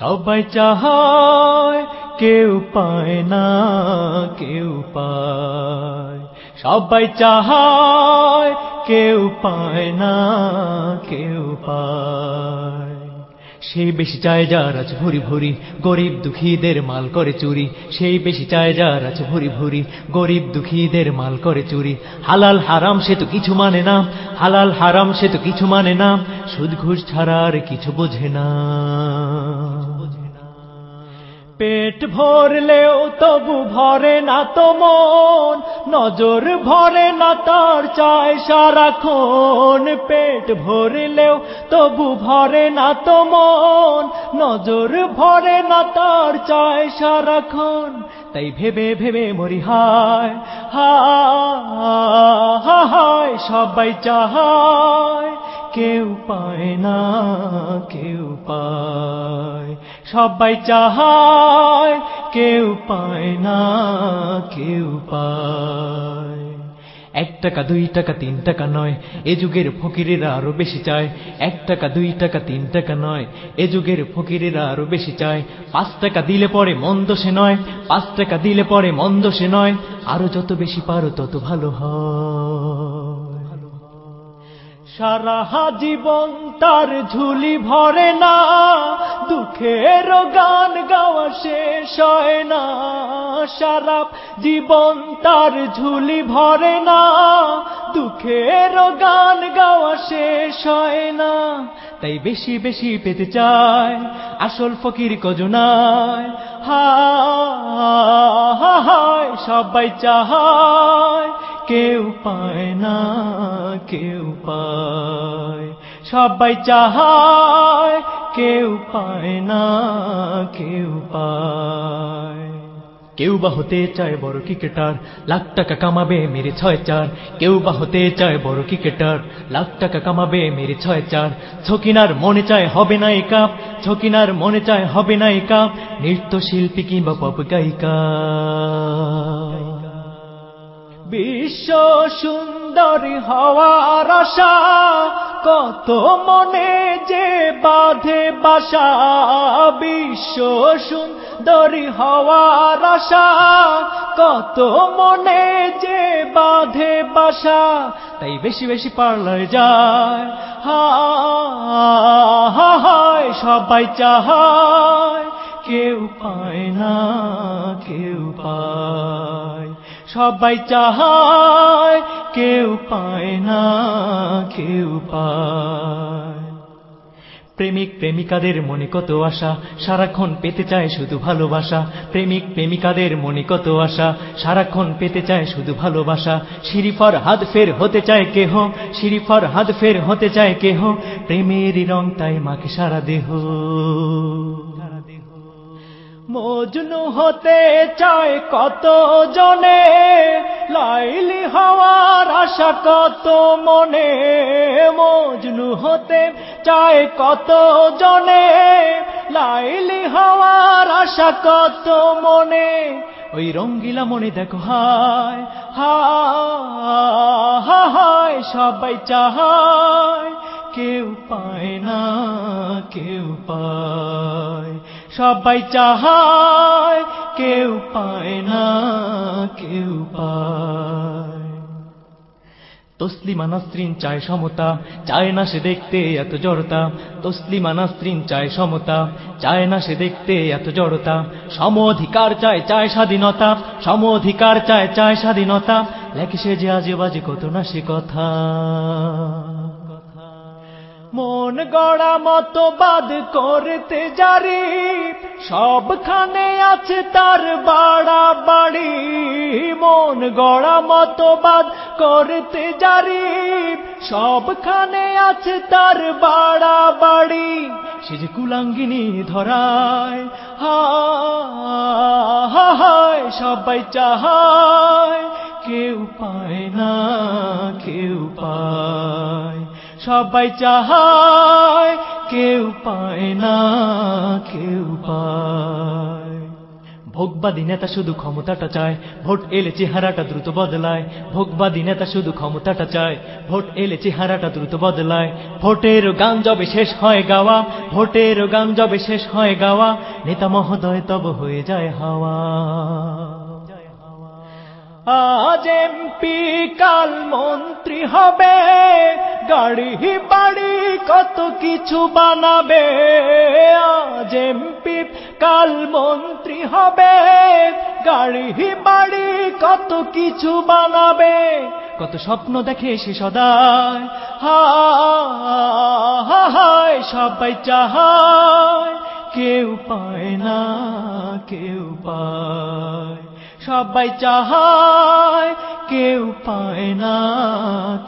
সবাই চাহায় কেউ পায় না কেউ পায়। সবাই চাহায় কেউ পায় না কেউ পায়। সেই বেশি চায় যার আছে ভরি ভরি, গরিব দুঃখীদের মাল করে চুরি। সেই বেশি চায় যার আছে ভরি ভরি, গরিব দুঃখীদের মাল করে চুরি। হালাল হারাম সে তো কিছু মানে না, হালাল হারাম সে তো কিছু মানে না সুদ ঘুষ ছাড়া কিছু বোঝে না। পেট ভরলেও তবু ভরে না তো মন। নজর ভরে না তার চায় সারাক্ষণ। পেট ভরলেও তবু ভরে না তো মন। নজর ভরে না তার চায় সারাক্ষণ। তাই ভেবে ভেবে মরি হায় হায় সবাই চাহায় কেউ পায় না, কেউ পায়। সবাই চাহায়, কেউ পায় না, কেউ পায়। এক টাকা, দুই টাকা, তিন টাকা নয়, এ যুগের ফকিরেরা আরও বেশি চায়। এক টাকা, দুই টাকা, তিন টাকা নয়, এ যুগের ফকিরেরা আরও বেশি চায়। পাঁচ টাকা দিলে পরে মন্দ সে নয়, পাঁচ টাকা দিলে পরে মন্দ সে নয়, আরও যত বেশি পারো তত ভালো হয়। সারা জীবন তার ঝুলি ভরে না দুঃখের গান গাওয়া শেষ হয় না। সারা জীবন তার ঝুলি ভরে না। দুঃখের গান গাওয়া শেষ হয় না। তাই বেশি বেশি পেতে চায় আসল ফকির কজনায়। হায়, সবাই চাহায় কেউ পায় না, কেউ পায়। সবাই চাহায় কেউ পায় না, কেউ পায়। কেউ বা হতে চায় বড় ক্রিকেটার, লাখ টাকা কামাবে মেরে ছয় চার। কেউ বা হতে চায় বড় ক্রিকেটার, লাখ টাকা কামাবে মেরে ছয় চার। ছকিনার মনে চায় হবে না এই কাপ ছকিনার মনে চায় হবে না এই কাপ। নৃত্য শিল্পী কিংবা পপ গায়িকা। বিশ্ব সুন্দরী হওয়ার আশা, কত মনে যে বাঁধে বাসা বিশ্ব সুন্দরী হওয়ার আশা। কত মনে যে বাঁধে বাসা, তাই বেশি বেশি পার্লার যায়। হায় সবাই চাহায় কেউ পায় না, কেউ পায়। সবাই চাহায় কেউ পায় না, কেউ পায়। প্রেমিক প্রেমিকাদের মনে কত আশা? সারাক্ষণ পেতে চায় শুধু ভালোবাসা। প্রেমিক প্রেমিকাদের মনে কত আশা? সারাক্ষণ পেতে চায় শুধু ভালোবাসা। শিরিফার হাত ফের হতে চায় কেহ? শিরিফার হাত ফের হতে চায় কেহ? প্রেমেরই রং তাই মাকে সারা দেহ। মজনু হতে চায় কত জনে? লাইলি হওয়ার আশা কত মনে? মজনু হতে চায় কত জনে লাইলি হওয়ার আশা কত মনে? ওই রঙ্গিলা মনে দেখো, হায় হা হায়, সবাই চাহায় কেউ পায় না, কেউ পায়। সবাই চাহায় কেউ পায় না, কেউ পায়। তসলিমা নাসরিন চায় সমতা, চায় না সে দেখতে এত জড়তা। তসলিমা নাসরিন চায় সমতা, চায় না সে দেখতে এত জড়তা। সম অধিকার চায় চায় স্বাধীনতা। সম অধিকার চায় চায় স্বাধীনতা। লেখে সে যে আজে বাজে কত না সে কথা। মন গড়া মতবাদ করতে জারি। সবখানে আছে তার বাড়া বাড়ি। মন গড়া মতবাদ করতে জারি। সবখানে আছে তার বাড়া বাড়ি। সে যে কুলাঙ্গিনী ধরায় হায় সবাই চাহায়। কেউ পায় না, কেউ পায় সবাই চাহায়, কেউ পায় না, কেউ পায়। ভোগবাদী নেতা শুধু ক্ষমতাটা চায়, ভোট এলে চেহারাটা দ্রুত বদলায়। ভোগবাদী নেতা শুধু ক্ষমতাটা চায়, ভোট এলে চেহারাটা দ্রুত বদলায়। ভোটের গান যবে শেষ হয় গাওয়া, ভোটের গান যবে শেষ হয় গাওয়া, নেতা মহোদয় তব হয়ে যায় হাওয়া। আজ এমপি কাল মন্ত্রী হবে গাড়ি বাড়ি কত কিছু বানাবে। আজ এমপি কাল মন্ত্রী হবে। গাড়ি বাড়ি কত কিছু বানাবে। কত স্বপ্ন দেখে সে সদায়। হায়, সবাই চাহায়। কেউ পায় না, কেউ পায়। সবাই চাহায়। কেউ পায় না,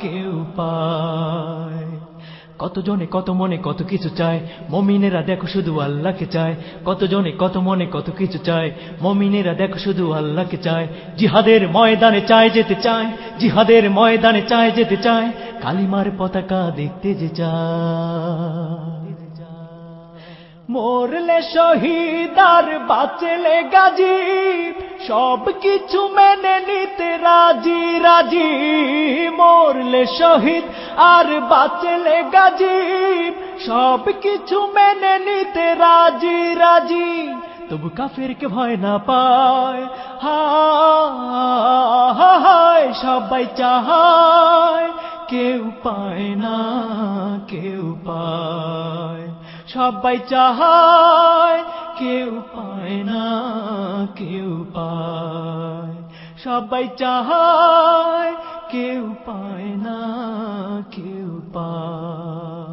কেউ পায়। কত জনে কত মনে কত কিছু চায়, মমিনেরা দেখো শুধু আল্লাহকে চায়। কত জনে কত মনে কত কিছু চায়, মমিনেরা দেখো শুধু আল্লাহকে চায়। জিহাদের ময়দানে চায় যেতে চায়, জিহাদের ময়দানে চায় যেতে চায়, কালিমার পতাকা দেখতে যে চায়। মরলে শহীদ আর বাঁচলে গাজী। সব কিছু মেনে নিতে রাজি রাজি। মরলে শহীদ আর বাঁচলে গাজী। সব কিছু মেনে নিতে রাজি রাজি। তবু কাফেরকে ভয় না পায়। হায়, সবাই চাহায় কেউ পায় না, কেউ পায়। সবাই চাহায় কেউ পায় না কেউ পায়। সবাই চাহায় কেউ পায় না কেউ পায়।